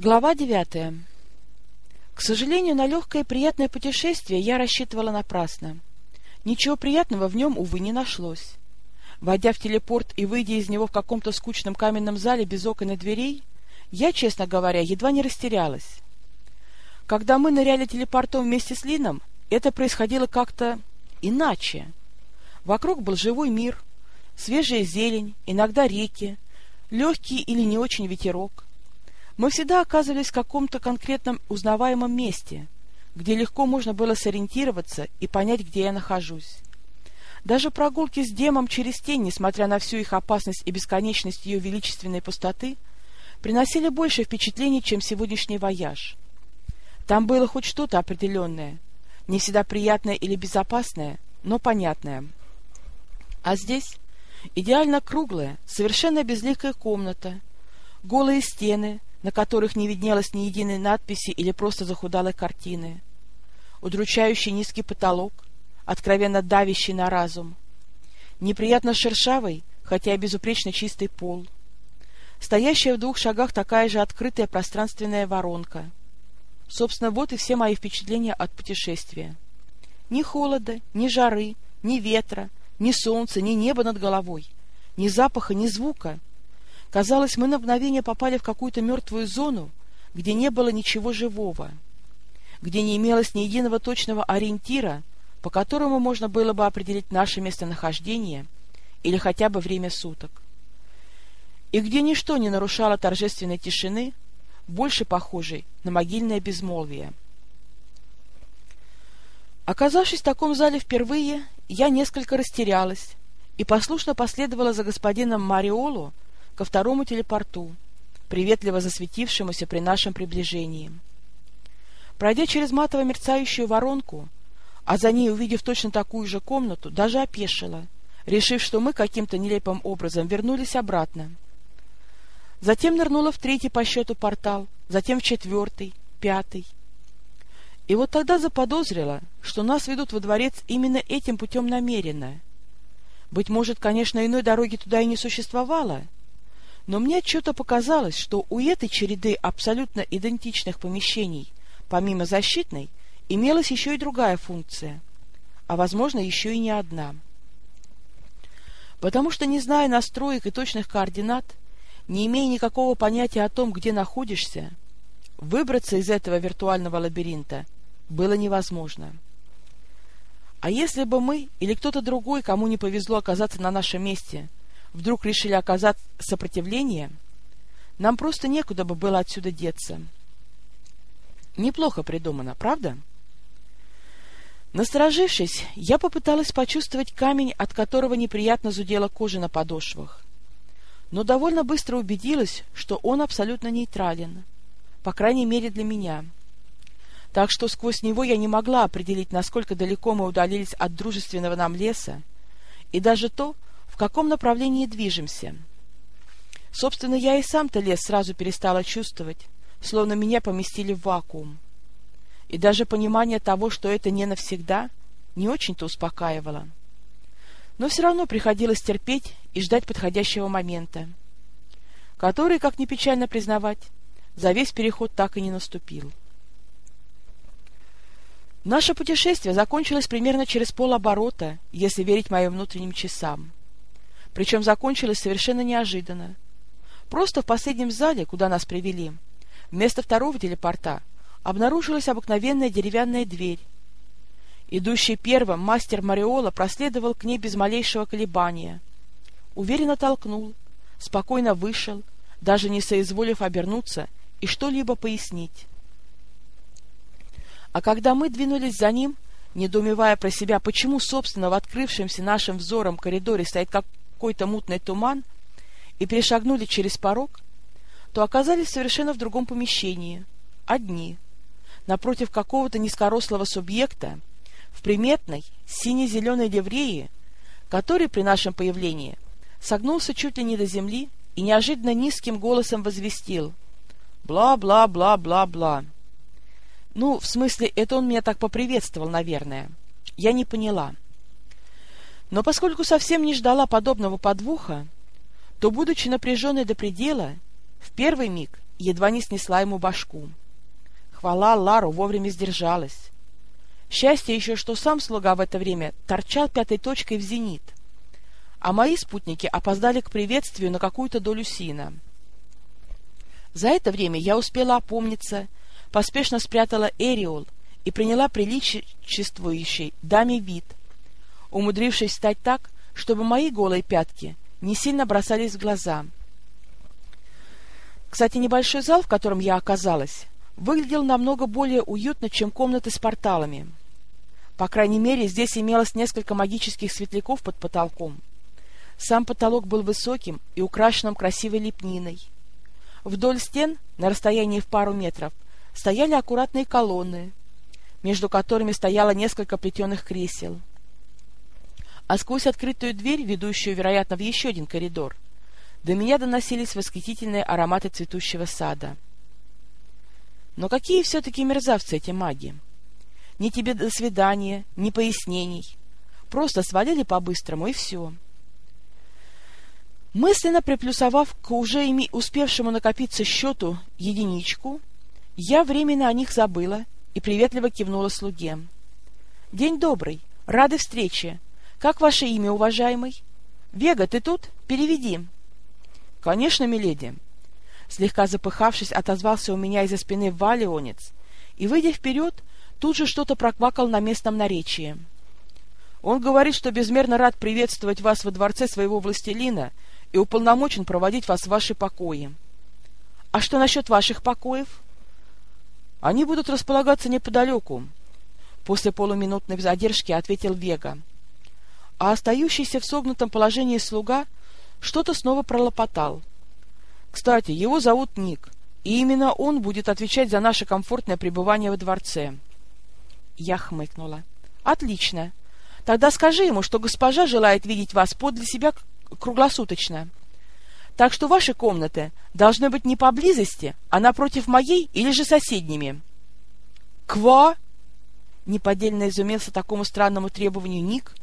Глава девятая. К сожалению, на легкое и приятное путешествие я рассчитывала напрасно. Ничего приятного в нем, увы, не нашлось. Войдя в телепорт и выйдя из него в каком-то скучном каменном зале без окон и дверей, я, честно говоря, едва не растерялась. Когда мы ныряли телепортом вместе с Лином, это происходило как-то иначе. Вокруг был живой мир, свежая зелень, иногда реки, легкий или не очень ветерок. Мы всегда оказывались в каком-то конкретном узнаваемом месте, где легко можно было сориентироваться и понять, где я нахожусь. Даже прогулки с демом через тень, несмотря на всю их опасность и бесконечность ее величественной пустоты, приносили больше впечатлений, чем сегодняшний вояж. Там было хоть что-то определенное, не всегда приятное или безопасное, но понятное. А здесь идеально круглая, совершенно безликая комната, голые стены, на которых не виднелось ни единой надписи или просто захудалой картины, удручающий низкий потолок, откровенно давящий на разум, неприятно шершавый, хотя и безупречно чистый пол, стоящая в двух шагах такая же открытая пространственная воронка. Собственно, вот и все мои впечатления от путешествия. Ни холода, ни жары, ни ветра, ни солнца, ни неба над головой, ни запаха, ни звука — Казалось, мы на мгновение попали в какую-то мертвую зону, где не было ничего живого, где не имелось ни единого точного ориентира, по которому можно было бы определить наше местонахождение или хотя бы время суток, и где ничто не нарушало торжественной тишины, больше похожей на могильное безмолвие. Оказавшись в таком зале впервые, я несколько растерялась и послушно последовала за господином Мариоло, ко второму телепорту, приветливо засветившемуся при нашем приближении. Пройдя через матово мерцающую воронку, а за ней увидев точно такую же комнату, даже опешила, решив, что мы каким-то нелепым образом вернулись обратно. Затем нырнула в третий по счету портал, затем в четвертый, пятый. И вот тогда заподозрила, что нас ведут во дворец именно этим путем намеренно. Быть может, конечно, иной дороги туда и не существовало — но мне что-то показалось, что у этой череды абсолютно идентичных помещений, помимо защитной, имелась еще и другая функция, а, возможно, еще и не одна. Потому что, не зная настроек и точных координат, не имея никакого понятия о том, где находишься, выбраться из этого виртуального лабиринта было невозможно. А если бы мы или кто-то другой, кому не повезло оказаться на нашем месте, вдруг решили оказать сопротивление, нам просто некуда бы было отсюда деться. Неплохо придумано, правда? Насторожившись, я попыталась почувствовать камень, от которого неприятно зудела кожа на подошвах. Но довольно быстро убедилась, что он абсолютно нейтрален, по крайней мере для меня. Так что сквозь него я не могла определить, насколько далеко мы удалились от дружественного нам леса, и даже то, каком направлении движемся. Собственно, я и сам-то лес сразу перестала чувствовать, словно меня поместили в вакуум. И даже понимание того, что это не навсегда, не очень-то успокаивало. Но все равно приходилось терпеть и ждать подходящего момента, который, как ни печально признавать, за весь переход так и не наступил. Наше путешествие закончилось примерно через полоборота, если верить моим внутренним часам. Причем закончилось совершенно неожиданно. Просто в последнем зале, куда нас привели, вместо второго телепорта обнаружилась обыкновенная деревянная дверь. Идущий первым мастер Мариола проследовал к ней без малейшего колебания. Уверенно толкнул, спокойно вышел, даже не соизволив обернуться и что-либо пояснить. А когда мы двинулись за ним, недоумевая про себя, почему, собственно, в открывшемся нашим взором коридоре стоит как какой-то мутный туман и перешагнули через порог, то оказались совершенно в другом помещении, одни, напротив какого-то низкорослого субъекта в приметной сине-зеленой ливреи, который при нашем появлении согнулся чуть ли не до земли и неожиданно низким голосом возвестил «Бла-бла-бла-бла-бла». Ну, в смысле, это он меня так поприветствовал, наверное. Я не поняла. — но поскольку совсем не ждала подобного подвоха, то, будучи напряженной до предела, в первый миг едва не снесла ему башку. Хвала Лару вовремя сдержалась. Счастье еще, что сам слуга в это время торчал пятой точкой в зенит, а мои спутники опоздали к приветствию на какую-то долю сина. За это время я успела опомниться, поспешно спрятала Эриол и приняла приличествующий даме вид, умудрившись стать так, чтобы мои голые пятки не сильно бросались в глаза. Кстати, небольшой зал, в котором я оказалась, выглядел намного более уютно, чем комнаты с порталами. По крайней мере, здесь имелось несколько магических светляков под потолком. Сам потолок был высоким и украшенным красивой лепниной. Вдоль стен, на расстоянии в пару метров, стояли аккуратные колонны, между которыми стояло несколько плетеных кресел. А сквозь открытую дверь, ведущую, вероятно, в еще один коридор, до меня доносились восхитительные ароматы цветущего сада. Но какие все-таки мерзавцы эти маги! Ни тебе до свидания, ни пояснений. Просто свалили по-быстрому, и все. Мысленно приплюсовав к уже ими успевшему накопиться счету единичку, я временно о них забыла и приветливо кивнула слуге. — День добрый, рады встрече. Как ваше имя, уважаемый? Вега, ты тут? Переведи. — Конечно, миледи. Слегка запыхавшись, отозвался у меня из-за спины валионец, и, выйдя вперед, тут же что-то проквакал на местном наречии. Он говорит, что безмерно рад приветствовать вас во дворце своего властелина и уполномочен проводить вас в ваши покои. — А что насчет ваших покоев? — Они будут располагаться неподалеку. После полуминутной задержки ответил Вега. А остающийся в согнутом положении слуга что-то снова пролопотал. Кстати, его зовут Ник, и именно он будет отвечать за наше комфортное пребывание во дворце. Я хмыкнула. — Отлично. Тогда скажи ему, что госпожа желает видеть вас подле себя круглосуточно. Так что ваши комнаты должны быть не поблизости, а напротив моей или же соседними. — Ква? — неподдельно изумился такому странному требованию Ник,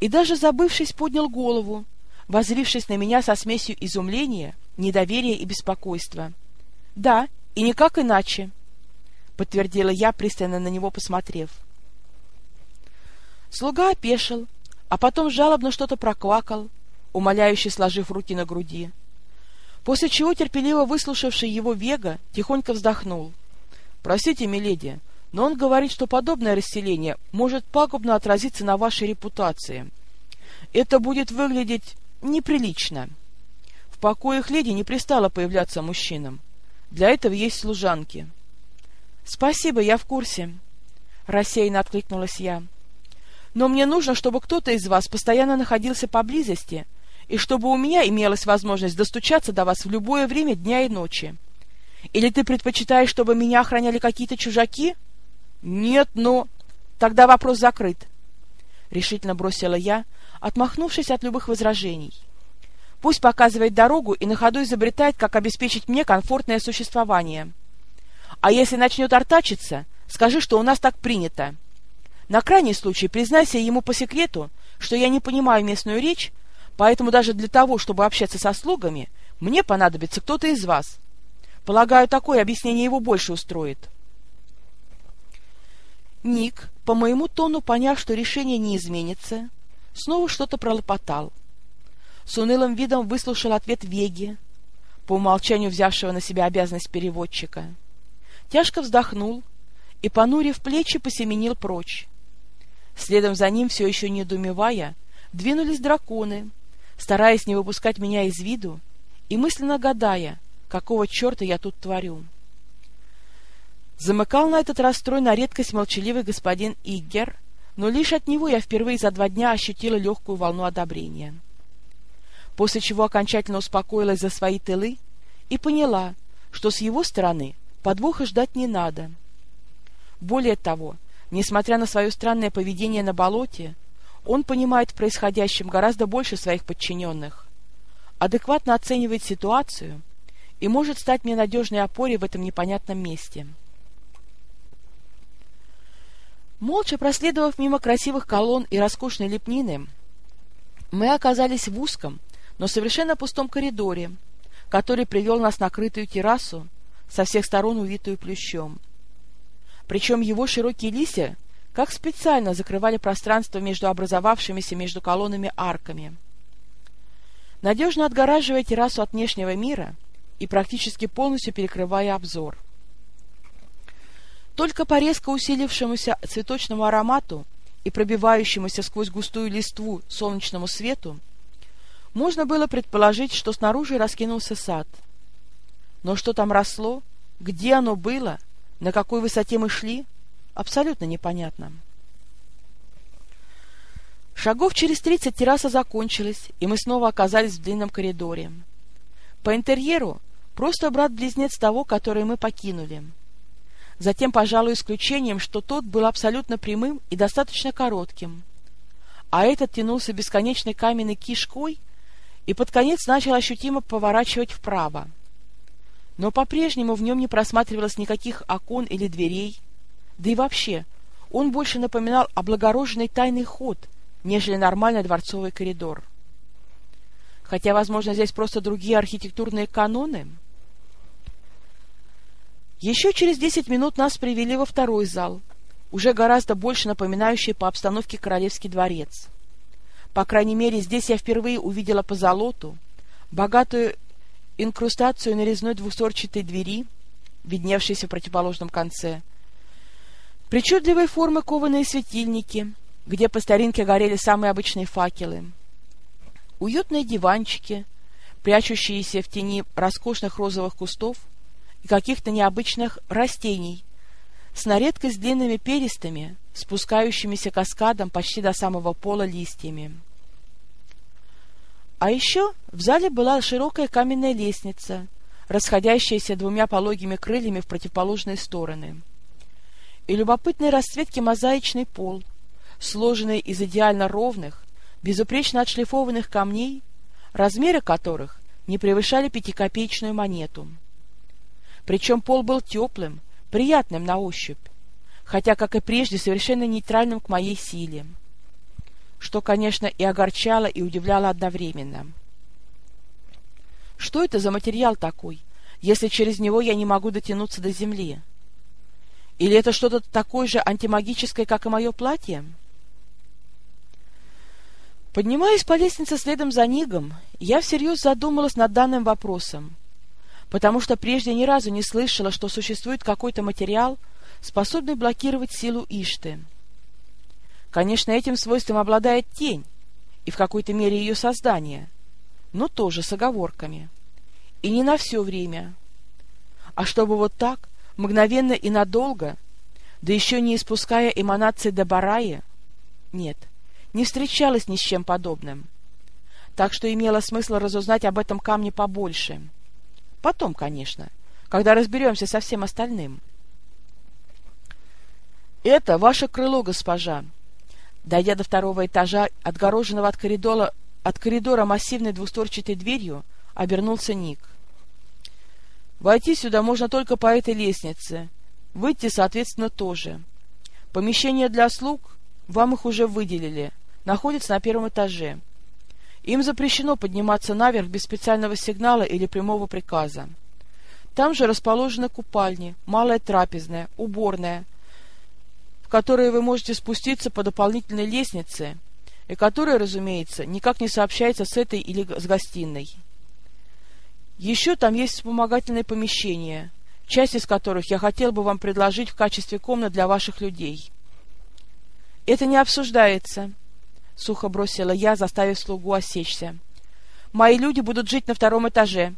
и даже забывшись поднял голову, возрившись на меня со смесью изумления, недоверия и беспокойства. — Да, и никак иначе, — подтвердила я, пристально на него посмотрев. Слуга опешил, а потом жалобно что-то проквакал, умоляюще сложив руки на груди. После чего терпеливо выслушавший его Вега тихонько вздохнул. — Простите, миледи, но он говорит, что подобное расселение может пагубно отразиться на вашей репутации. Это будет выглядеть неприлично. В покоях леди не пристало появляться мужчинам. Для этого есть служанки. — Спасибо, я в курсе. Рассеянно откликнулась я. — Но мне нужно, чтобы кто-то из вас постоянно находился поблизости, и чтобы у меня имелась возможность достучаться до вас в любое время дня и ночи. Или ты предпочитаешь, чтобы меня охраняли какие-то чужаки? — Нет, но... — Тогда вопрос закрыт. — решительно бросила я, отмахнувшись от любых возражений. Пусть показывает дорогу и на ходу изобретает, как обеспечить мне комфортное существование. А если начнет артачиться, скажи, что у нас так принято. На крайний случай признайся ему по секрету, что я не понимаю местную речь, поэтому даже для того, чтобы общаться со слугами, мне понадобится кто-то из вас. Полагаю, такое объяснение его больше устроит. Ник, по моему тону поняв, что решение не изменится, снова что-то пролопотал. С унылым видом выслушал ответ Веги, по умолчанию взявшего на себя обязанность переводчика. Тяжко вздохнул и, понурив плечи, посеменил прочь. Следом за ним, все еще недоумевая, двинулись драконы, стараясь не выпускать меня из виду и мысленно гадая, какого черта я тут творю. Замыкал на этот раз строй на редкость молчаливый господин Иггер, но лишь от него я впервые за два дня ощутила легкую волну одобрения. После чего окончательно успокоилась за свои тылы и поняла, что с его стороны подвоха ждать не надо. Более того, несмотря на свое странное поведение на болоте, он понимает в происходящем гораздо больше своих подчиненных, адекватно оценивает ситуацию и может стать мне надежной опорой в этом непонятном месте. Молча проследовав мимо красивых колонн и роскошной лепнины, мы оказались в узком, но совершенно пустом коридоре, который привел нас на крытую террасу, со всех сторон увитую плющом. Причем его широкие листья как специально закрывали пространство между образовавшимися между колоннами арками. Надежно отгораживая террасу от внешнего мира и практически полностью перекрывая обзор. Только по резко усилившемуся цветочному аромату и пробивающемуся сквозь густую листву солнечному свету можно было предположить, что снаружи раскинулся сад. Но что там росло, где оно было, на какой высоте мы шли, абсолютно непонятно. Шагов через тридцать терраса закончилась, и мы снова оказались в длинном коридоре. По интерьеру просто брат-близнец того, который мы покинули. Затем, пожалуй, исключением, что тот был абсолютно прямым и достаточно коротким. А этот тянулся бесконечной каменной кишкой и под конец начал ощутимо поворачивать вправо. Но по-прежнему в нем не просматривалось никаких окон или дверей, да и вообще он больше напоминал облагороженный тайный ход, нежели нормальный дворцовый коридор. Хотя, возможно, здесь просто другие архитектурные каноны. Еще через десять минут нас привели во второй зал, уже гораздо больше напоминающий по обстановке Королевский дворец. По крайней мере, здесь я впервые увидела позолоту, богатую инкрустацию на резной двусторчатой двери, видневшейся в противоположном конце, причудливой формы кованые светильники, где по старинке горели самые обычные факелы, уютные диванчики, прячущиеся в тени роскошных розовых кустов и каких-то необычных растений, с наредкой с длинными перистыми, спускающимися каскадом почти до самого пола листьями. А еще в зале была широкая каменная лестница, расходящаяся двумя пологими крыльями в противоположные стороны, и любопытной расцветки мозаичный пол, сложенный из идеально ровных, безупречно отшлифованных камней, размеры которых не превышали пятикопеечную монету. Причем пол был теплым, приятным на ощупь, хотя, как и прежде, совершенно нейтральным к моей силе что, конечно, и огорчало, и удивляло одновременно. Что это за материал такой, если через него я не могу дотянуться до земли? Или это что-то такое же антимагическое, как и мое платье? Поднимаясь по лестнице следом за Нигом, я всерьез задумалась над данным вопросом, потому что прежде ни разу не слышала, что существует какой-то материал, способный блокировать силу Ишты. Конечно, этим свойством обладает тень и в какой-то мере ее создание, но тоже с оговорками. И не на все время. А чтобы вот так, мгновенно и надолго, да еще не испуская эманации до бараи, нет, не встречалась ни с чем подобным. Так что имело смысл разузнать об этом камне побольше. Потом, конечно, когда разберемся со всем остальным. — Это ваше крыло, госпожа, Дойдя до второго этажа, отгороженного от коридора, от коридора массивной двустворчатой дверью, обернулся Ник. «Войти сюда можно только по этой лестнице. Выйти, соответственно, тоже. Помещение для слуг, вам их уже выделили, находится на первом этаже. Им запрещено подниматься наверх без специального сигнала или прямого приказа. Там же расположены купальни, малая трапезная, уборная — в которые вы можете спуститься по дополнительной лестнице, и которая, разумеется, никак не сообщается с этой или с гостиной. Еще там есть вспомогательные помещения, часть из которых я хотел бы вам предложить в качестве комнат для ваших людей. — Это не обсуждается, — сухо бросила я, заставив слугу осечься. — Мои люди будут жить на втором этаже.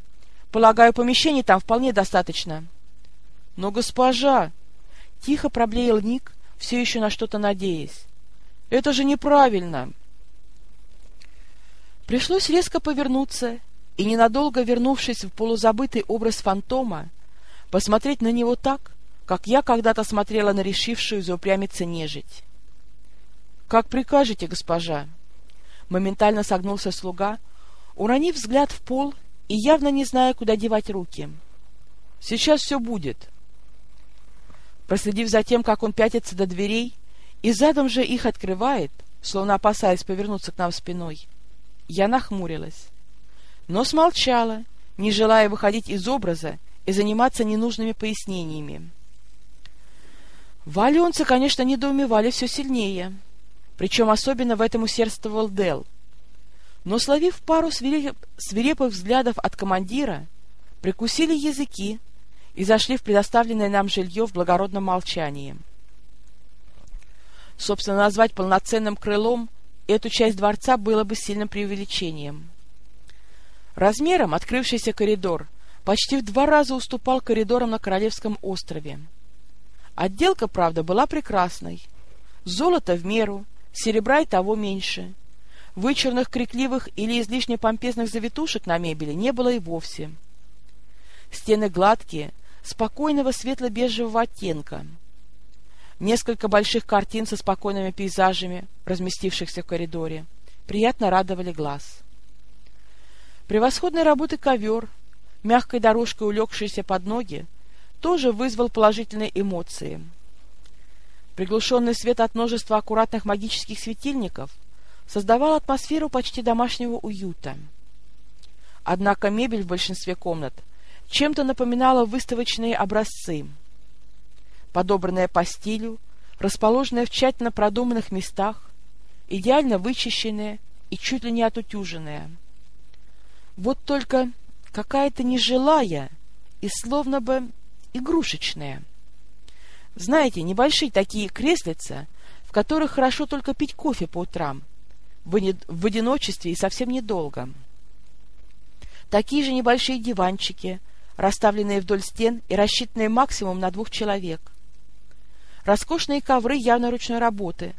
Полагаю, помещений там вполне достаточно. — Но, госпожа! — тихо проблеял Ник, все еще на что-то надеясь. «Это же неправильно!» Пришлось резко повернуться и, ненадолго вернувшись в полузабытый образ фантома, посмотреть на него так, как я когда-то смотрела на решившую заупрямиться нежить. «Как прикажете, госпожа!» Моментально согнулся слуга, уронив взгляд в пол и явно не зная, куда девать руки. «Сейчас все будет!» Проследив за тем, как он пятится до дверей, и задом же их открывает, словно опасаясь повернуться к нам спиной, я нахмурилась. Но смолчала, не желая выходить из образа и заниматься ненужными пояснениями. Валионцы, конечно, недоумевали все сильнее, причем особенно в этом усердствовал Дел. Но, словив пару свирепых взглядов от командира, прикусили языки и зашли в предоставленное нам жилье в благородном молчании. Собственно, назвать полноценным крылом эту часть дворца было бы сильным преувеличением. Размером открывшийся коридор почти в два раза уступал коридорам на Королевском острове. Отделка, правда, была прекрасной. Золото в меру, серебра и того меньше. Вычурных, крикливых или излишне помпезных завитушек на мебели не было и вовсе. Стены гладкие, спокойного светло-бежевого оттенка. Несколько больших картин со спокойными пейзажами, разместившихся в коридоре, приятно радовали глаз. Превосходной работы ковер, мягкой дорожкой улегшийся под ноги, тоже вызвал положительные эмоции. Приглушенный свет от множества аккуратных магических светильников создавал атмосферу почти домашнего уюта. Однако мебель в большинстве комнат чем-то напоминала выставочные образцы. Подобранная по стилю, расположенная в тщательно продуманных местах, идеально вычищенная и чуть ли не отутюженная. Вот только какая-то нежилая и словно бы игрушечная. Знаете, небольшие такие креслица, в которых хорошо только пить кофе по утрам, в, в одиночестве и совсем недолго. Такие же небольшие диванчики, расставленные вдоль стен и рассчитанные максимум на двух человек. Роскошные ковры явно ручной работы,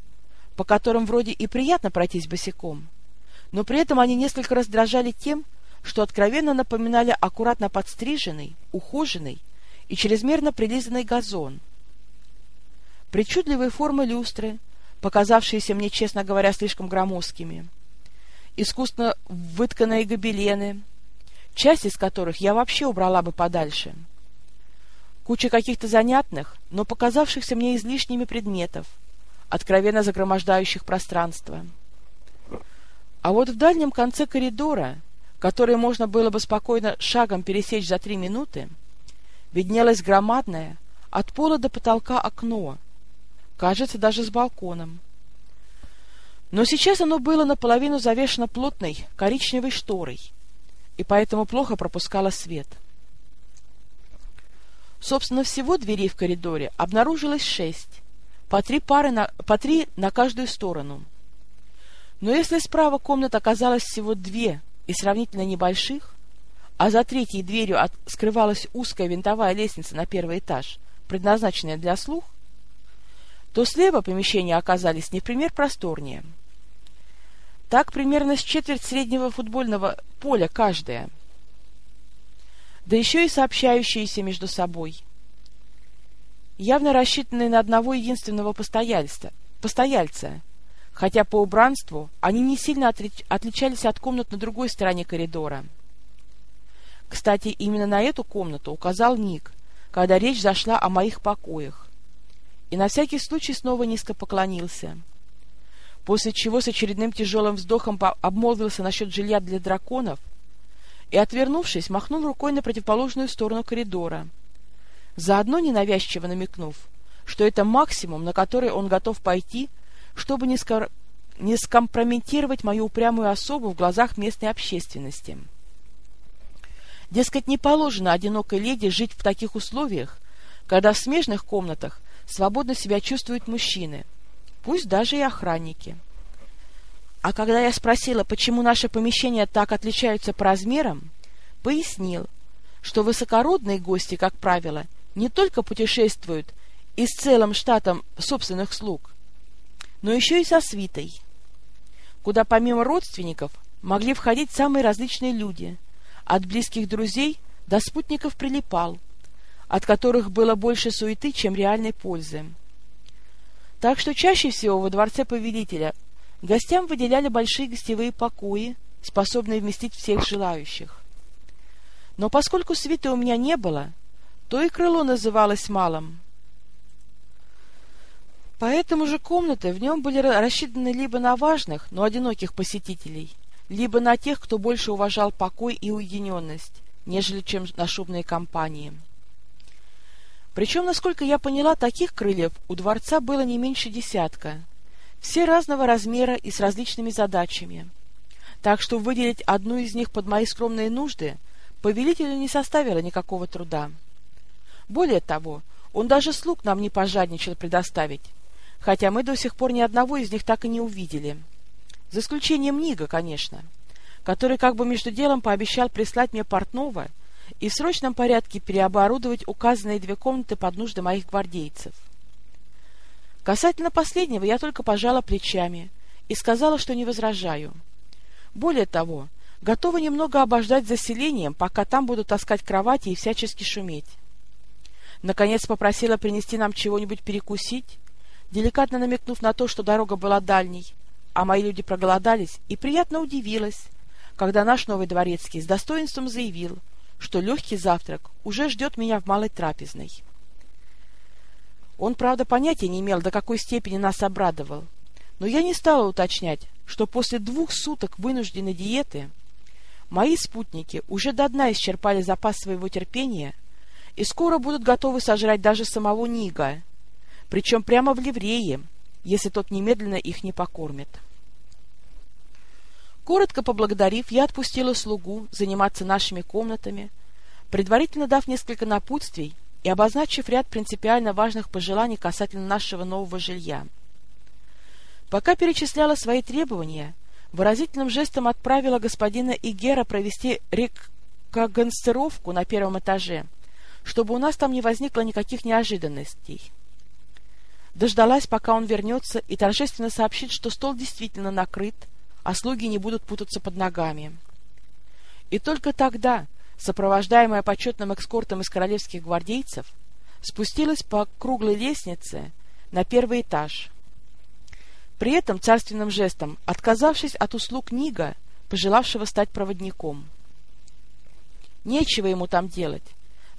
по которым вроде и приятно пройтись босиком, но при этом они несколько раздражали тем, что откровенно напоминали аккуратно подстриженный, ухоженный и чрезмерно прилизанный газон. Причудливые формы люстры, показавшиеся мне, честно говоря, слишком громоздкими. Искусно вытканные гобелены, часть из которых я вообще убрала бы подальше. Куча каких-то занятных, но показавшихся мне излишними предметов, откровенно загромождающих пространство. А вот в дальнем конце коридора, который можно было бы спокойно шагом пересечь за три минуты, виднелось громадное, от пола до потолка окно, кажется, даже с балконом. Но сейчас оно было наполовину завешено плотной коричневой шторой, и поэтому плохо пропускало свет. Собственно, всего дверей в коридоре обнаружилось шесть, по три пары на, по три на каждую сторону. Но если справа комнат оказалось всего две и сравнительно небольших, а за третьей дверью от... скрывалась узкая винтовая лестница на первый этаж, предназначенная для слух, то слева помещения оказались не в пример просторнее. Так примерно с четверть среднего футбольного поля каждая, да еще и сообщающиеся между собой. Явно рассчитанные на одного единственного постояльца, постояльца хотя по убранству они не сильно отличались от комнат на другой стороне коридора — кстати, именно на эту комнату указал Ник, когда речь зашла о моих покоях. И на всякий случай снова низко поклонился. После чего с очередным тяжелым вздохом обмолвился насчет жилья для драконов и, отвернувшись, махнул рукой на противоположную сторону коридора, заодно ненавязчиво намекнув, что это максимум, на который он готов пойти, чтобы не, скор... не скомпрометировать мою упрямую особу в глазах местной общественности. Дескать, не положено одинокой леди жить в таких условиях, когда в смежных комнатах свободно себя чувствуют мужчины, пусть даже и охранники. А когда я спросила, почему наши помещения так отличаются по размерам, пояснил, что высокородные гости, как правило, не только путешествуют и с целым штатом собственных слуг, но еще и со свитой, куда помимо родственников могли входить самые различные люди – от близких друзей до спутников прилипал, от которых было больше суеты, чем реальной пользы. Так что чаще всего во дворце повелителя гостям выделяли большие гостевые покои, способные вместить всех желающих. Но поскольку свиты у меня не было, то и крыло называлось малым. Поэтому же комнаты в нем были рассчитаны либо на важных, но одиноких посетителей, либо на тех, кто больше уважал покой и уединенность, нежели чем на шубные компании. Причем, насколько я поняла, таких крыльев у дворца было не меньше десятка, все разного размера и с различными задачами. Так что выделить одну из них под мои скромные нужды повелителю не составило никакого труда. Более того, он даже слуг нам не пожадничал предоставить, хотя мы до сих пор ни одного из них так и не увидели. За исключением Нига, конечно, который как бы между делом пообещал прислать мне портного и в срочном порядке переоборудовать указанные две комнаты под нужды моих гвардейцев. Касательно последнего я только пожала плечами и сказала, что не возражаю. Более того, готова немного обождать заселением, пока там будут таскать кровати и всячески шуметь. Наконец попросила принести нам чего-нибудь перекусить, деликатно намекнув на то, что дорога была дальней, а мои люди проголодались, и приятно удивилась, когда наш новый дворецкий с достоинством заявил, что легкий завтрак уже ждет меня в малой трапезной. Он, правда, понятия не имел, до какой степени нас обрадовал, но я не стала уточнять, что после двух суток вынужденной диеты мои спутники уже до дна исчерпали запас своего терпения и скоро будут готовы сожрать даже самого Нига, причем прямо в ливрее, если тот немедленно их не покормит. Коротко поблагодарив, я отпустила слугу заниматься нашими комнатами, предварительно дав несколько напутствий и обозначив ряд принципиально важных пожеланий касательно нашего нового жилья. Пока перечисляла свои требования, выразительным жестом отправила господина Игера провести рекогонсцировку на первом этаже — чтобы у нас там не возникло никаких неожиданностей. Дождалась, пока он вернется, и торжественно сообщит, что стол действительно накрыт, а слуги не будут путаться под ногами. И только тогда, сопровождаемая почетным экскортом из королевских гвардейцев, спустилась по круглой лестнице на первый этаж. При этом царственным жестом отказавшись от услуг Нига, пожелавшего стать проводником. Нечего ему там делать,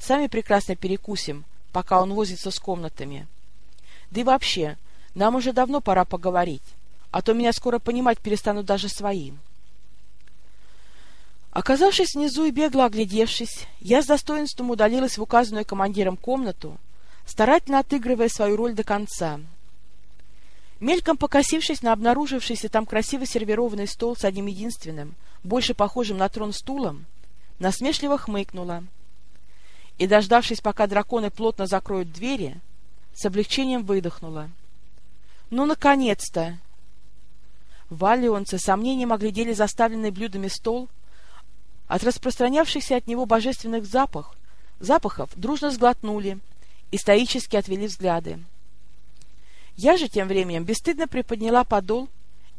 Сами прекрасно перекусим, пока он возится с комнатами. Да и вообще, нам уже давно пора поговорить, а то меня скоро понимать перестанут даже своим. Оказавшись внизу и бегло оглядевшись, я с достоинством удалилась в указанную командиром комнату, старательно отыгрывая свою роль до конца. Мельком покосившись на обнаружившийся там красиво сервированный стол с одним единственным, больше похожим на трон стулом, насмешливо хмыкнула — и, дождавшись, пока драконы плотно закроют двери, с облегчением выдохнула. «Ну, наконец-то!» Валионцы сомнением оглядели заставленный блюдами стол, от распространявшихся от него божественных запах, запахов дружно сглотнули и стоически отвели взгляды. Я же тем временем бесстыдно приподняла подол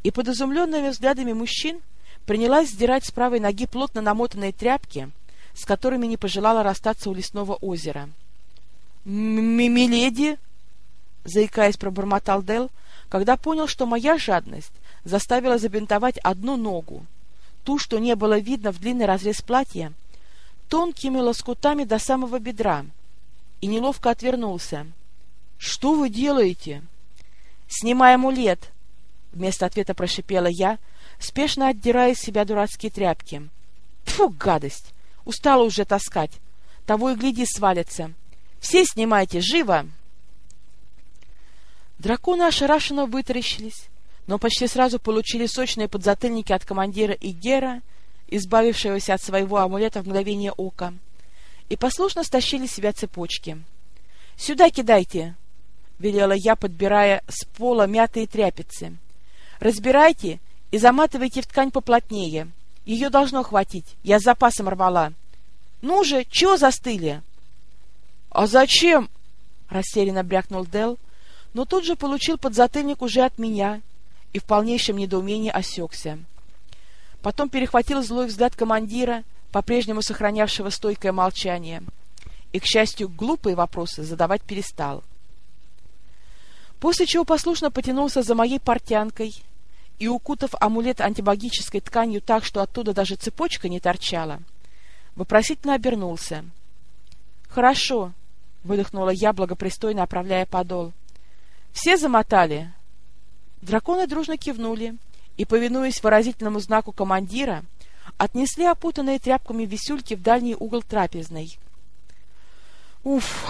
и под изумленными взглядами мужчин принялась сдирать с правой ноги плотно намотанные тряпки — с которыми не пожелала расстаться у лесного озера. «Миледи!» — заикаясь, пробормотал Дел, когда понял, что моя жадность заставила забинтовать одну ногу, ту, что не было видно в длинный разрез платья, тонкими лоскутами до самого бедра, и неловко отвернулся. «Что вы делаете?» «Снимай амулет!» — вместо ответа прошипела я, спешно отдирая из себя дурацкие тряпки. «Тьфу, гадость! Устала уже таскать. Того и гляди свалится. Все снимайте, живо!» Драконы ошарашенно вытаращились, но почти сразу получили сочные подзатыльники от командира Игера, избавившегося от своего амулета в мгновение ока, и послушно стащили себя цепочки. «Сюда кидайте!» — велела я, подбирая с пола мятые тряпицы. «Разбирайте и заматывайте в ткань поплотнее. Ее должно хватить. Я с запасом рвала. Ну же, чего застыли? — А зачем? — растерянно брякнул Дел, но тут же получил подзатыльник уже от меня и в полнейшем недоумении осекся. Потом перехватил злой взгляд командира, по-прежнему сохранявшего стойкое молчание, и, к счастью, глупые вопросы задавать перестал. После чего послушно потянулся за моей портянкой и, укутав амулет антибагической тканью так, что оттуда даже цепочка не торчала, вопросительно обернулся. «Хорошо», — выдохнула я, благопристойно оправляя подол. «Все замотали?» Драконы дружно кивнули и, повинуясь выразительному знаку командира, отнесли опутанные тряпками висюльки в дальний угол трапезной. Уф,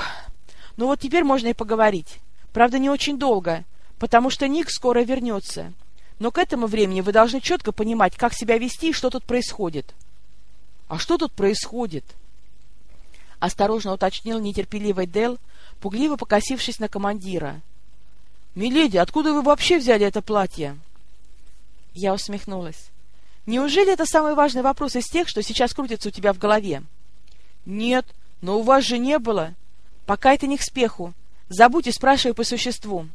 ну вот теперь можно и поговорить. Правда, не очень долго, потому что Ник скоро вернется. Но к этому времени вы должны четко понимать, как себя вести и что тут происходит. — А что тут происходит? — осторожно уточнил нетерпеливый Дел, пугливо покосившись на командира. — Миледи, откуда вы вообще взяли это платье? Я усмехнулась. — Неужели это самый важный вопрос из тех, что сейчас крутится у тебя в голове? — Нет, но у вас же не было. Пока это не к спеху. Забудь и спрашивай по существу.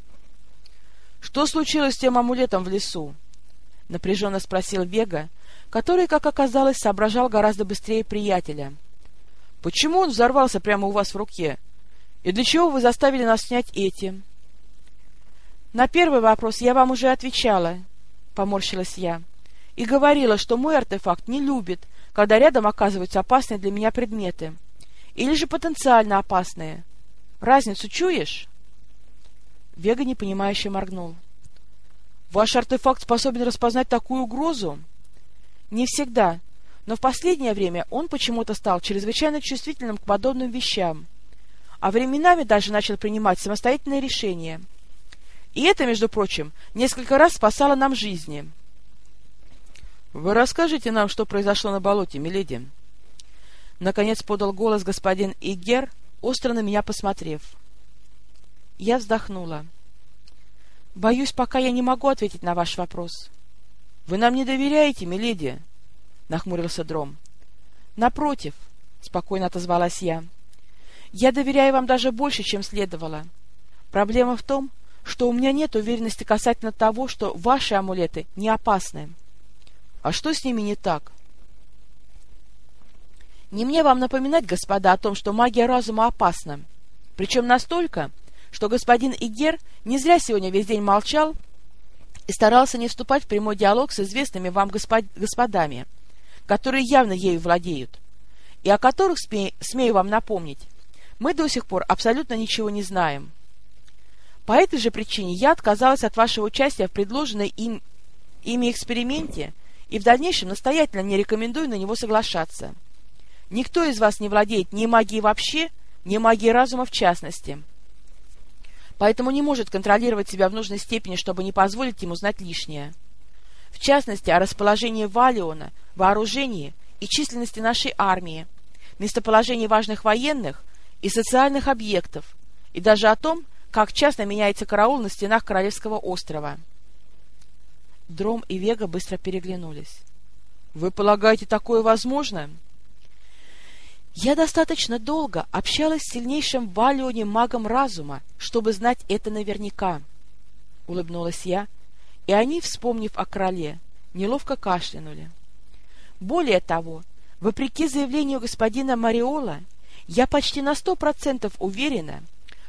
— Что случилось с тем амулетом в лесу? — напряженно спросил Вега, который, как оказалось, соображал гораздо быстрее приятеля. — Почему он взорвался прямо у вас в руке? И для чего вы заставили нас снять эти? — На первый вопрос я вам уже отвечала, — поморщилась я, — и говорила, что мой артефакт не любит, когда рядом оказываются опасные для меня предметы, или же потенциально опасные. Разницу чуешь? — Вега непонимающе моргнул. «Ваш артефакт способен распознать такую угрозу?» «Не всегда, но в последнее время он почему-то стал чрезвычайно чувствительным к подобным вещам, а временами даже начал принимать самостоятельные решения. И это, между прочим, несколько раз спасало нам жизни». «Вы расскажете нам, что произошло на болоте, миледи?» Наконец подал голос господин Игер, остро на меня посмотрев. Я вздохнула. «Боюсь, пока я не могу ответить на ваш вопрос». «Вы нам не доверяете, миледи?» — нахмурился Дром. «Напротив», — спокойно отозвалась я. «Я доверяю вам даже больше, чем следовало. Проблема в том, что у меня нет уверенности касательно того, что ваши амулеты не опасны». «А что с ними не так?» «Не мне вам напоминать, господа, о том, что магия разума опасна. Причем настолько, что господин Игер не зря сегодня весь день молчал и старался не вступать в прямой диалог с известными вам господ... господами, которые явно ею владеют, и о которых, сме... смею вам напомнить, мы до сих пор абсолютно ничего не знаем. По этой же причине я отказалась от вашего участия в предложенной им... ими эксперименте и в дальнейшем настоятельно не рекомендую на него соглашаться. Никто из вас не владеет ни магией вообще, ни магией разума в частности поэтому не может контролировать себя в нужной степени, чтобы не позволить ему знать лишнее. В частности, о расположении Валиона, вооружении и численности нашей армии, местоположении важных военных и социальных объектов, и даже о том, как часто меняется караул на стенах Королевского острова. Дром и Вега быстро переглянулись. — Вы полагаете, такое возможно? — я достаточно долго общалась с сильнейшим в Валионе магом разума, чтобы знать это наверняка. Улыбнулась я, и они, вспомнив о короле, неловко кашлянули. Более того, вопреки заявлению господина Мариола, я почти на сто процентов уверена,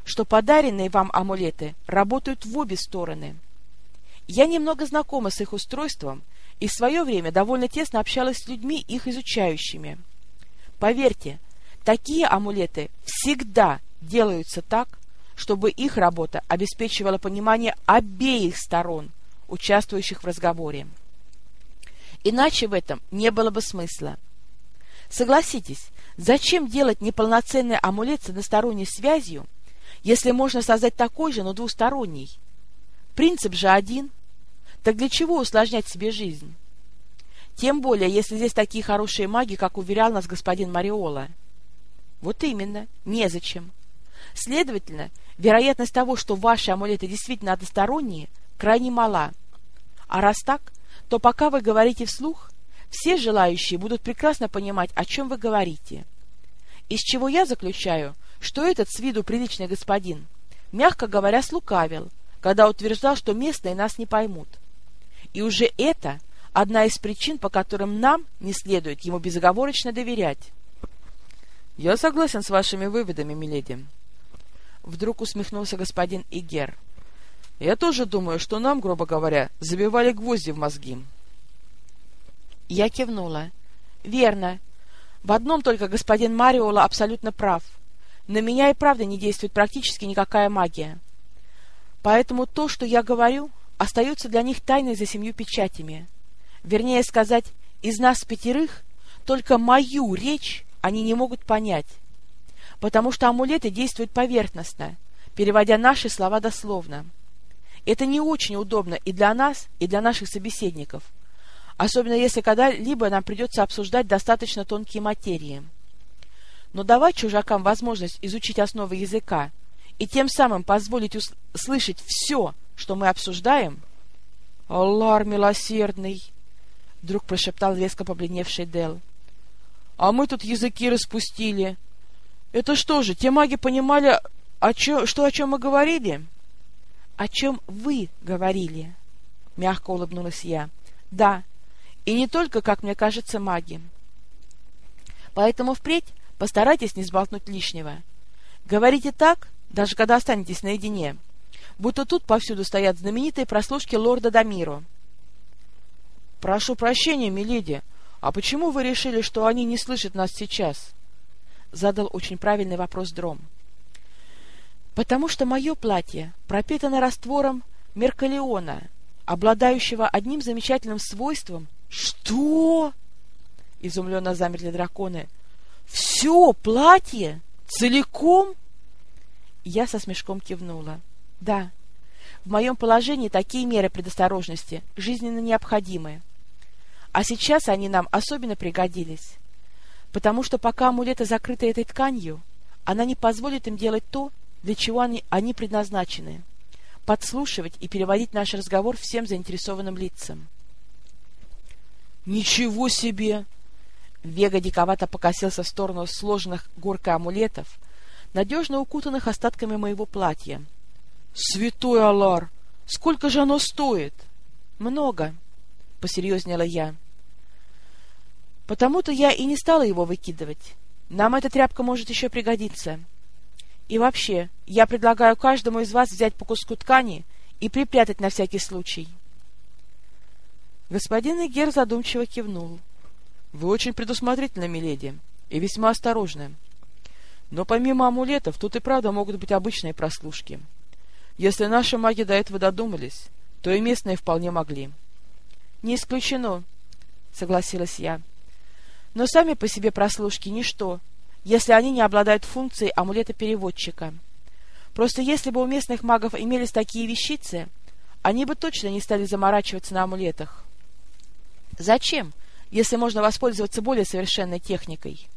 что подаренные вам амулеты работают в обе стороны. Я немного знакома с их устройством и в свое время довольно тесно общалась с людьми, их изучающими — Поверьте, такие амулеты всегда делаются так, чтобы их работа обеспечивала понимание обеих сторон, участвующих в разговоре. Иначе в этом не было бы смысла. Согласитесь, зачем делать неполноценный амулет с односторонней связью, если можно создать такой же, но двусторонний? Принцип же один. Так для чего усложнять себе жизнь? Тем более, если здесь такие хорошие маги, как уверял нас господин Мариола. Вот именно, незачем. Следовательно, вероятность того, что ваши амулеты действительно односторонние, крайне мала. А раз так, то пока вы говорите вслух, все желающие будут прекрасно понимать, о чем вы говорите. Из чего я заключаю, что этот с виду приличный господин, мягко говоря, слукавил, когда утверждал, что местные нас не поймут. И уже это одна из причин, по которым нам не следует ему безоговорочно доверять. — Я согласен с вашими выводами, миледи. Вдруг усмехнулся господин Игер. — Я тоже думаю, что нам, грубо говоря, забивали гвозди в мозги. Я кивнула. — Верно. В одном только господин Мариола абсолютно прав. На меня и правда не действует практически никакая магия. Поэтому то, что я говорю, остается для них тайной за семью печатями — Вернее сказать, Из нас пятерых только мою речь они не могут понять, потому что амулеты действуют поверхностно, переводя наши слова дословно. Это не очень удобно и для нас, и для наших собеседников, особенно если когда-либо нам придется обсуждать достаточно тонкие материи. Но давать чужакам возможность изучить основы языка и тем самым позволить услышать все, что мы обсуждаем? «Аллар милосердный!» — вдруг прошептал резко побледневший Дел. «А мы тут языки распустили. Это что же, те маги понимали, о чё, что о чем мы говорили?» «О чем вы говорили?» — мягко улыбнулась я. «Да, и не только, как мне кажется, маги. Поэтому впредь постарайтесь не сболтнуть лишнего. Говорите так, даже когда останетесь наедине, будто тут повсюду стоят знаменитые прослушки лорда Дамиро. — Прошу прощения, миледи, а почему вы решили, что они не слышат нас сейчас? — задал очень правильный вопрос Дром. — Потому что мое платье пропитано раствором Меркалиона, обладающего одним замечательным свойством. — Что? — изумленно замерли драконы. — Все платье? Целиком? Я со смешком кивнула. — Да, в моем положении такие меры предосторожности жизненно необходимы. А сейчас они нам особенно пригодились, потому что пока амулеты закрыты этой тканью, она не позволит им делать то, для чего они, они предназначены — подслушивать и переводить наш разговор всем заинтересованным лицам. «Ничего себе!» Вега диковато покосился в сторону сложенных горкой амулетов, надежно укутанных остатками моего платья. «Святой Алар! Сколько же оно стоит?» «Много!» — посерьезнела я. «Потому-то я и не стала его выкидывать. Нам эта тряпка может еще пригодиться. И вообще, я предлагаю каждому из вас взять по куску ткани и припрятать на всякий случай». Господин Игер задумчиво кивнул. — Вы очень предусмотрительны, миледи, и весьма осторожны. Но помимо амулетов, тут и правда могут быть обычные прослушки. Если наши маги до этого додумались, то и местные вполне могли. — Не исключено, — согласилась я. — Но сами по себе прослушки — ничто, если они не обладают функцией амулета-переводчика. Просто если бы у местных магов имелись такие вещицы, они бы точно не стали заморачиваться на амулетах. Зачем, если можно воспользоваться более совершенной техникой?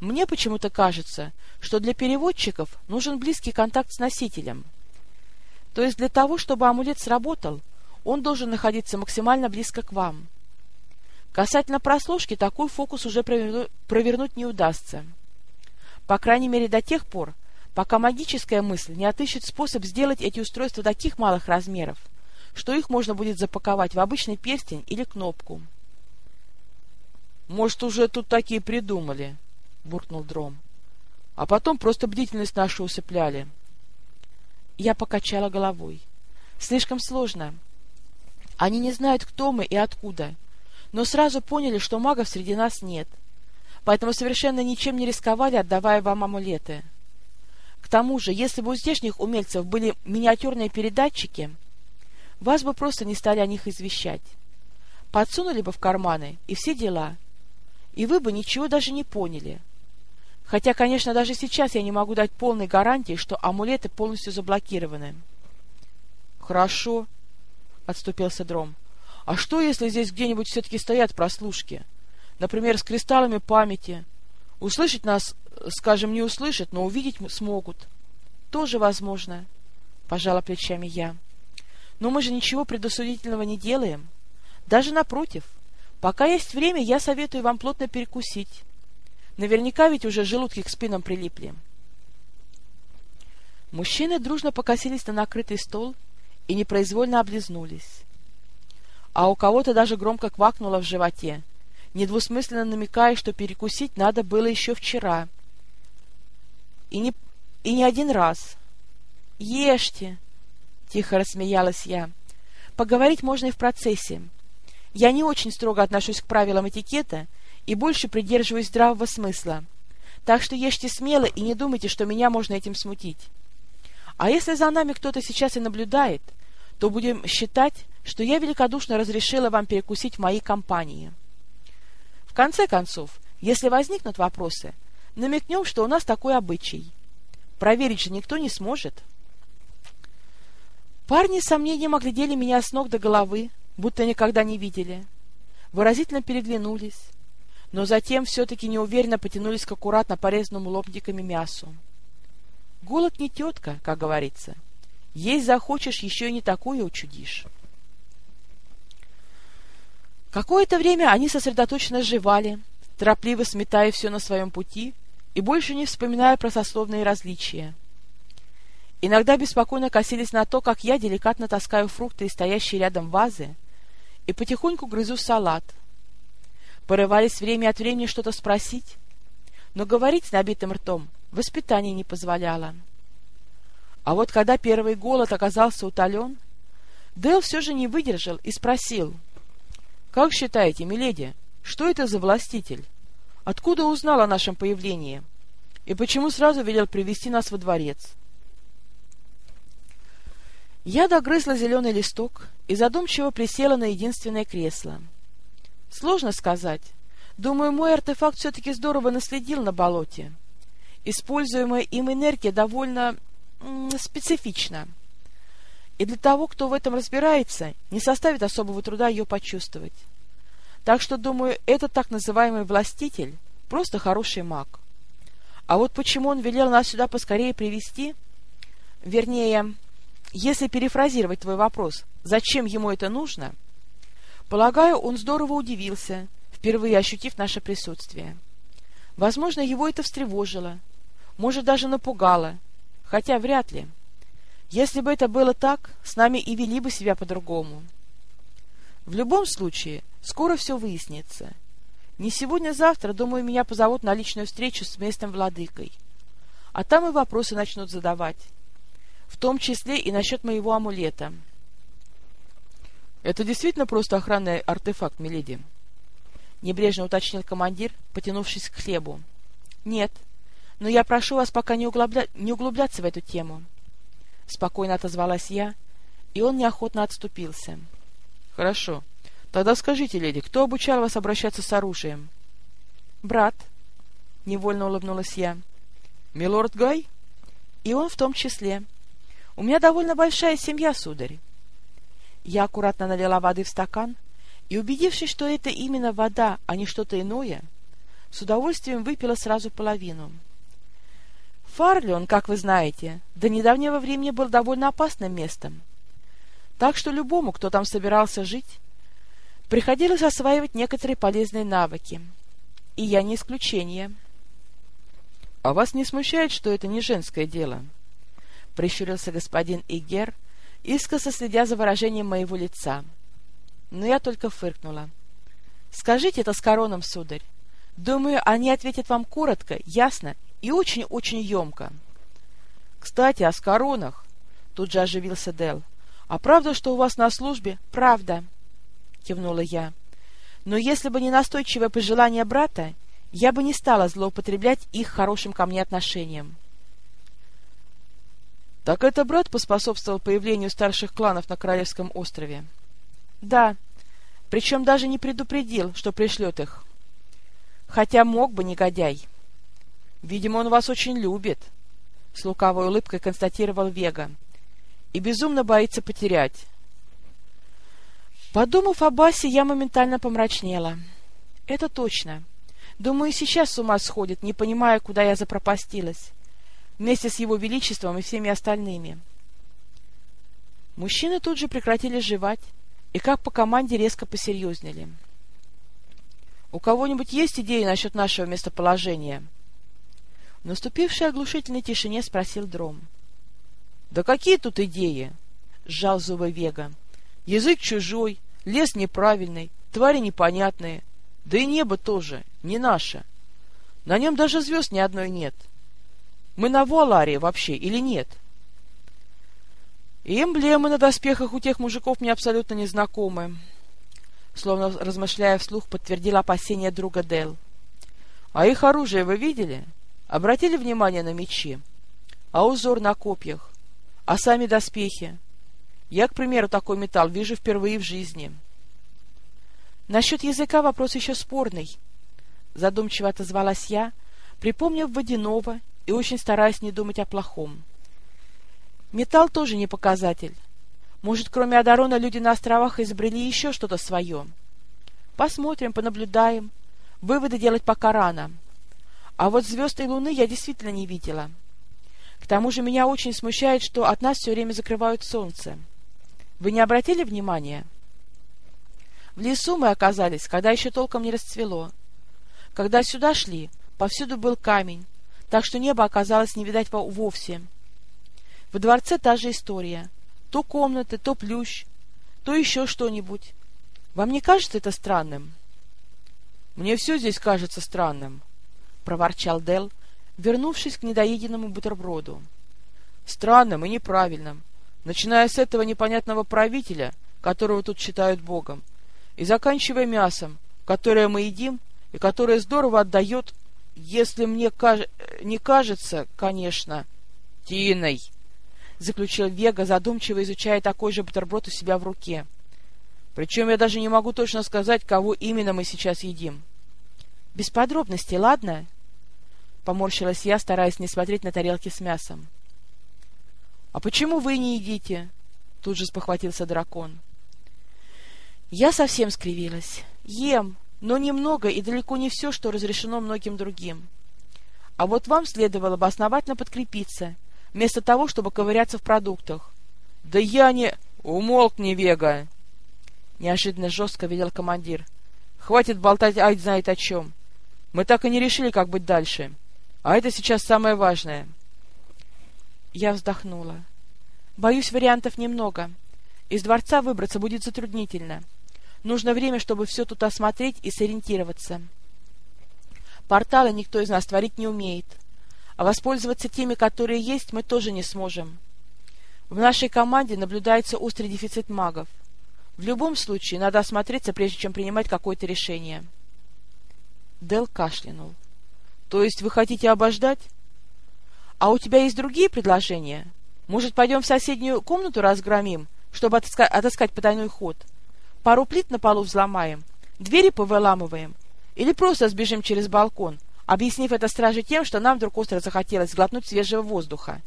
Мне почему-то кажется, что для переводчиков нужен близкий контакт с носителем. То есть для того, чтобы амулет сработал, он должен находиться максимально близко к вам. Касательно прослушки, такой фокус уже провернуть не удастся. По крайней мере до тех пор, пока магическая мысль не отыщет способ сделать эти устройства таких малых размеров, что их можно будет запаковать в обычный перстень или кнопку. — Может, уже тут такие придумали, — буркнул Дром. — А потом просто бдительность нашу усыпляли. Я покачала головой. — Слишком сложно. — они не знают, кто мы и откуда, но сразу поняли, что магов среди нас нет, поэтому совершенно ничем не рисковали, отдавая вам амулеты. К тому же, если бы у здешних умельцев были миниатюрные передатчики, вас бы просто не стали о них извещать. Подсунули бы в карманы, и все дела. И вы бы ничего даже не поняли. Хотя, конечно, даже сейчас я не могу дать полной гарантии, что амулеты полностью заблокированы. — Хорошо, — отступился Дром. — А что, если здесь где-нибудь все-таки стоят прослушки? Например, с кристаллами памяти. Услышать нас, скажем, не услышат, но увидеть смогут. — Тоже возможно, — пожала плечами я. — Но мы же ничего предосудительного не делаем. Даже напротив. Пока есть время, я советую вам плотно перекусить. Наверняка ведь уже желудки к спинам прилипли. Мужчины дружно покосились на накрытый стол и непроизвольно облизнулись. А у кого-то даже громко квакнуло в животе, недвусмысленно намекая, что перекусить надо было еще вчера. И не, и не один раз. «Ешьте!» — тихо рассмеялась я. «Поговорить можно и в процессе. Я не очень строго отношусь к правилам этикета и больше придерживаюсь здравого смысла. Так что ешьте смело и не думайте, что меня можно этим смутить. А если за нами кто-то сейчас и наблюдает, то будем считать, что я великодушно разрешила вам перекусить в моей компании. В конце концов, если возникнут вопросы, намекнем, что у нас такой обычай. Проверить же никто не сможет. Парни с сомнением оглядели меня с ног до головы, будто никогда не видели. Выразительно переглянулись, но затем все-таки неуверенно потянулись к аккуратно порезанному ломтиками мясу. Голод не тетка, как говорится. Есть захочешь, еще и не такое учудишь. Какое-то время они сосредоточенно жевали, торопливо сметая все на своем пути и больше не вспоминая про сословные различия. Иногда беспокойно косились на то, как я деликатно таскаю фрукты из стоящей рядом вазы и потихоньку грызу салат. Порывались время от времени что-то спросить, но говорить с набитым ртом воспитание не позволяло. А вот когда первый голод оказался утолен, Дэл все же не выдержал и спросил — как считаете, миледи, что это за властитель? Откуда узнал о нашем появлении? И почему сразу велел привести нас во дворец? Я догрызла зеленый листок и задумчиво присела на единственное кресло. Сложно сказать. Думаю, мой артефакт все-таки здорово наследил на болоте. Используемая им энергия довольно специфична и для того, кто в этом разбирается, не составит особого труда ее почувствовать. Так что, думаю, этот так называемый властитель просто хороший маг. А вот почему он велел нас сюда поскорее привести, вернее, если перефразировать твой вопрос, зачем ему это нужно, полагаю, он здорово удивился, впервые ощутив наше присутствие. Возможно, его это встревожило, может, даже напугало, хотя вряд ли. Если бы это было так, с нами и вели бы себя по-другому. В любом случае, скоро все выяснится. Не сегодня-завтра, думаю, меня позовут на личную встречу с местным владыкой. А там и вопросы начнут задавать. В том числе и насчет моего амулета. «Это действительно просто охранный артефакт, миледи?» Небрежно уточнил командир, потянувшись к хлебу. «Нет, но я прошу вас пока не, углубля... не углубляться в эту тему. — спокойно отозвалась я, и он неохотно отступился. — Хорошо. Тогда скажите, леди, кто обучал вас обращаться с оружием? — Брат, — невольно улыбнулась я. — Милорд Гай? — И он в том числе. У меня довольно большая семья, сударь. Я аккуратно налила воды в стакан и, убедившись, что это именно вода, а не что-то иное, с удовольствием выпила сразу половину. — Фарлион, как вы знаете, до недавнего времени был довольно опасным местом. Так что любому, кто там собирался жить, приходилось осваивать некоторые полезные навыки. И я не исключение. — А вас не смущает, что это не женское дело? — прищурился господин Игер, искоса следя за выражением моего лица. Но я только фыркнула. — Скажите это с короном, сударь. Думаю, они ответят вам коротко, ясно и очень-очень емко. — Кстати, о скоронах, — тут же оживился Дел. А правда, что у вас на службе? — Правда, — кивнула я. Но если бы не настойчивое пожелание брата, я бы не стала злоупотреблять их хорошим ко мне отношением. — Так это брат поспособствовал появлению старших кланов на Королевском острове? — Да, причем даже не предупредил, что пришлет их. Хотя мог бы, негодяй. — Видимо, он вас очень любит, — с лукавой улыбкой констатировал Вега, — и безумно боится потерять. Подумав о Басе, я моментально помрачнела. Это точно. Думаю, сейчас с ума сходит, не понимая, куда я запропастилась, вместе с его величеством и всеми остальными. Мужчины тут же прекратили жевать и как по команде резко посерьезнели. — У кого-нибудь есть идеи насчет нашего местоположения? — в наступившей оглушительной тишине спросил Дром. — Да какие тут идеи? — сжал зубы Вега. — Язык чужой, лес неправильный, твари непонятные. Да и небо тоже, не наше. На нем даже звезд ни одной нет. Мы на Вуаларе вообще или нет? И эмблемы на доспехах у тех мужиков мне абсолютно не знакомы. Словно размышляя вслух, подтвердил опасения друга Дел. — А их оружие вы видели? — Обратили внимание на мечи? А узор на копьях? А сами доспехи? Я, к примеру, такой металл вижу впервые в жизни. Насчет языка вопрос еще спорный, — задумчиво отозвалась я, припомнив водяного и очень стараясь не думать о плохом. Металл тоже не показатель. Может, кроме Адарона люди на островах изобрели еще что-то свое. Посмотрим, понаблюдаем. Выводы делать пока рано. А вот звезд и луны я действительно не видела. К тому же меня очень смущает, что от нас все время закрывают солнце. Вы не обратили внимания? В лесу мы оказались, когда еще толком не расцвело. Когда сюда шли, повсюду был камень, так что небо оказалось не видать вовсе. В дворце та же история. То комнаты, то плющ, то еще что-нибудь. Вам не кажется это странным? — Мне все здесь кажется странным, — проворчал Дел, вернувшись к недоеденному бутерброду. — Странным и неправильным, начиная с этого непонятного правителя, которого тут считают богом, и заканчивая мясом, которое мы едим и которое здорово отдает если мне каж... не кажется, конечно... — Тиной! — заключил Вега, задумчиво изучая такой же бутерброд у себя в руке. — Причем я даже не могу точно сказать, кого именно мы сейчас едим. — Без подробностей, ладно? — поморщилась я, стараясь не смотреть на тарелки с мясом. — А почему вы не едите? — тут же спохватился дракон. Я совсем скривилась. — Ем, но немного и далеко не все, что разрешено многим другим. А вот вам следовало бы основательно подкрепиться, вместо того, чтобы ковыряться в продуктах. — Да я не... — Умолкни, Вега! — неожиданно жестко велел командир. — Хватит болтать ай знает о чем. Мы так и не решили, как быть дальше. А это сейчас самое важное. Я вздохнула. Боюсь, вариантов немного. Из дворца выбраться будет затруднительно. — Нужно время, чтобы все тут осмотреть и сориентироваться. Порталы никто из нас творить не умеет, а воспользоваться теми, которые есть, мы тоже не сможем. В нашей команде наблюдается острый дефицит магов. В любом случае, надо осмотреться, прежде чем принимать какое-то решение. Дел кашлянул. — То есть вы хотите обождать? — А у тебя есть другие предложения? Может, пойдем в соседнюю комнату разгромим, чтобы отыскать, потайной ход? — Пару плит на полу взломаем, двери повыламываем. Или просто сбежим через балкон, объяснив это страже тем, что нам вдруг остро захотелось глотнуть свежего воздуха.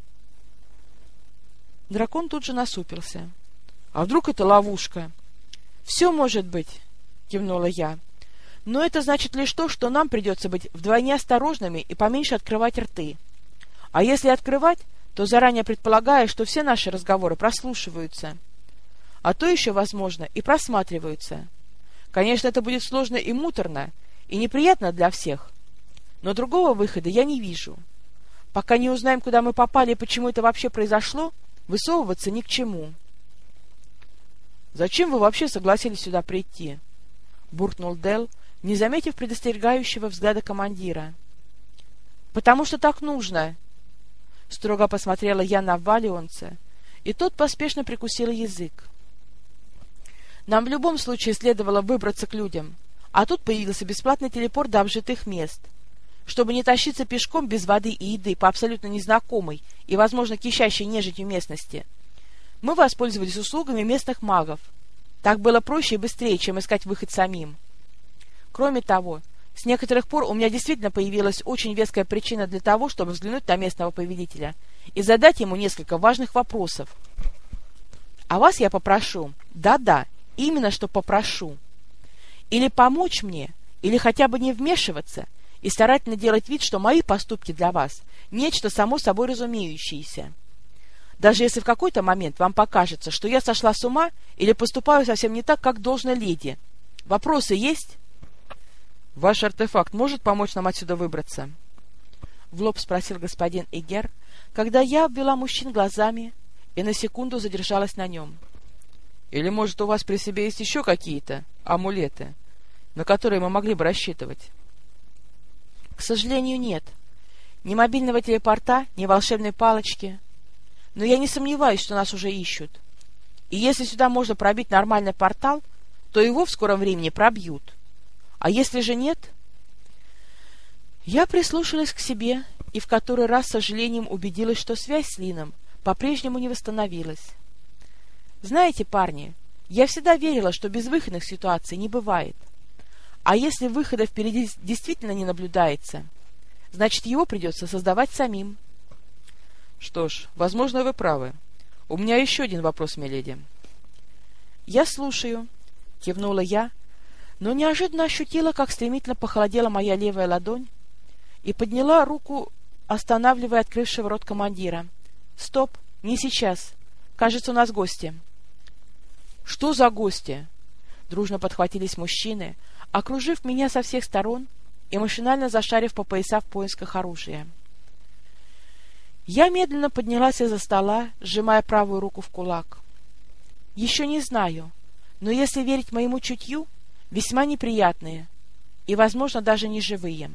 Дракон тут же насупился. — А вдруг это ловушка? — Все может быть, — кивнула я. — Но это значит лишь то, что нам придется быть вдвойне осторожными и поменьше открывать рты. А если открывать, то заранее предполагая, что все наши разговоры прослушиваются. — а то еще, возможно, и просматриваются. Конечно, это будет сложно и муторно, и неприятно для всех, но другого выхода я не вижу. Пока не узнаем, куда мы попали и почему это вообще произошло, высовываться ни к чему. — Зачем вы вообще согласились сюда прийти? — буркнул Дел, не заметив предостерегающего взгляда командира. — Потому что так нужно! — строго посмотрела я на Валионца, и тот поспешно прикусил язык. Нам в любом случае следовало выбраться к людям, а тут появился бесплатный телепорт до обжитых мест. Чтобы не тащиться пешком без воды и еды по абсолютно незнакомой и, возможно, кищащей нежитью местности, мы воспользовались услугами местных магов. Так было проще и быстрее, чем искать выход самим. Кроме того, с некоторых пор у меня действительно появилась очень веская причина для того, чтобы взглянуть на местного повелителя и задать ему несколько важных вопросов. А вас я попрошу, да-да, именно что попрошу. Или помочь мне, или хотя бы не вмешиваться и старательно делать вид, что мои поступки для вас – нечто само собой разумеющееся. Даже если в какой-то момент вам покажется, что я сошла с ума или поступаю совсем не так, как должна леди. Вопросы есть? Ваш артефакт может помочь нам отсюда выбраться? В лоб спросил господин Игер, когда я обвела мужчин глазами и на секунду задержалась на нем. — или, может, у вас при себе есть еще какие-то амулеты, на которые мы могли бы рассчитывать? — К сожалению, нет. Ни мобильного телепорта, ни волшебной палочки. Но я не сомневаюсь, что нас уже ищут. И если сюда можно пробить нормальный портал, то его в скором времени пробьют. А если же нет... Я прислушалась к себе и в который раз с сожалением убедилась, что связь с Лином по-прежнему не восстановилась. Знаете, парни, я всегда верила, что безвыходных ситуаций не бывает. А если выхода впереди действительно не наблюдается, значит, его придется создавать самим. — Что ж, возможно, вы правы. У меня еще один вопрос, миледи. — Я слушаю, — кивнула я, но неожиданно ощутила, как стремительно похолодела моя левая ладонь, и подняла руку, останавливая открывшего рот командира. — Стоп, не сейчас. Кажется, у нас гости. — Что за гости? Дружно подхватились мужчины, окружив меня со всех сторон и машинально зашарив по пояса в поисках оружия. Я медленно поднялась из-за стола, сжимая правую руку в кулак. Еще не знаю, но если верить моему чутью, весьма неприятные и, возможно, даже неживые.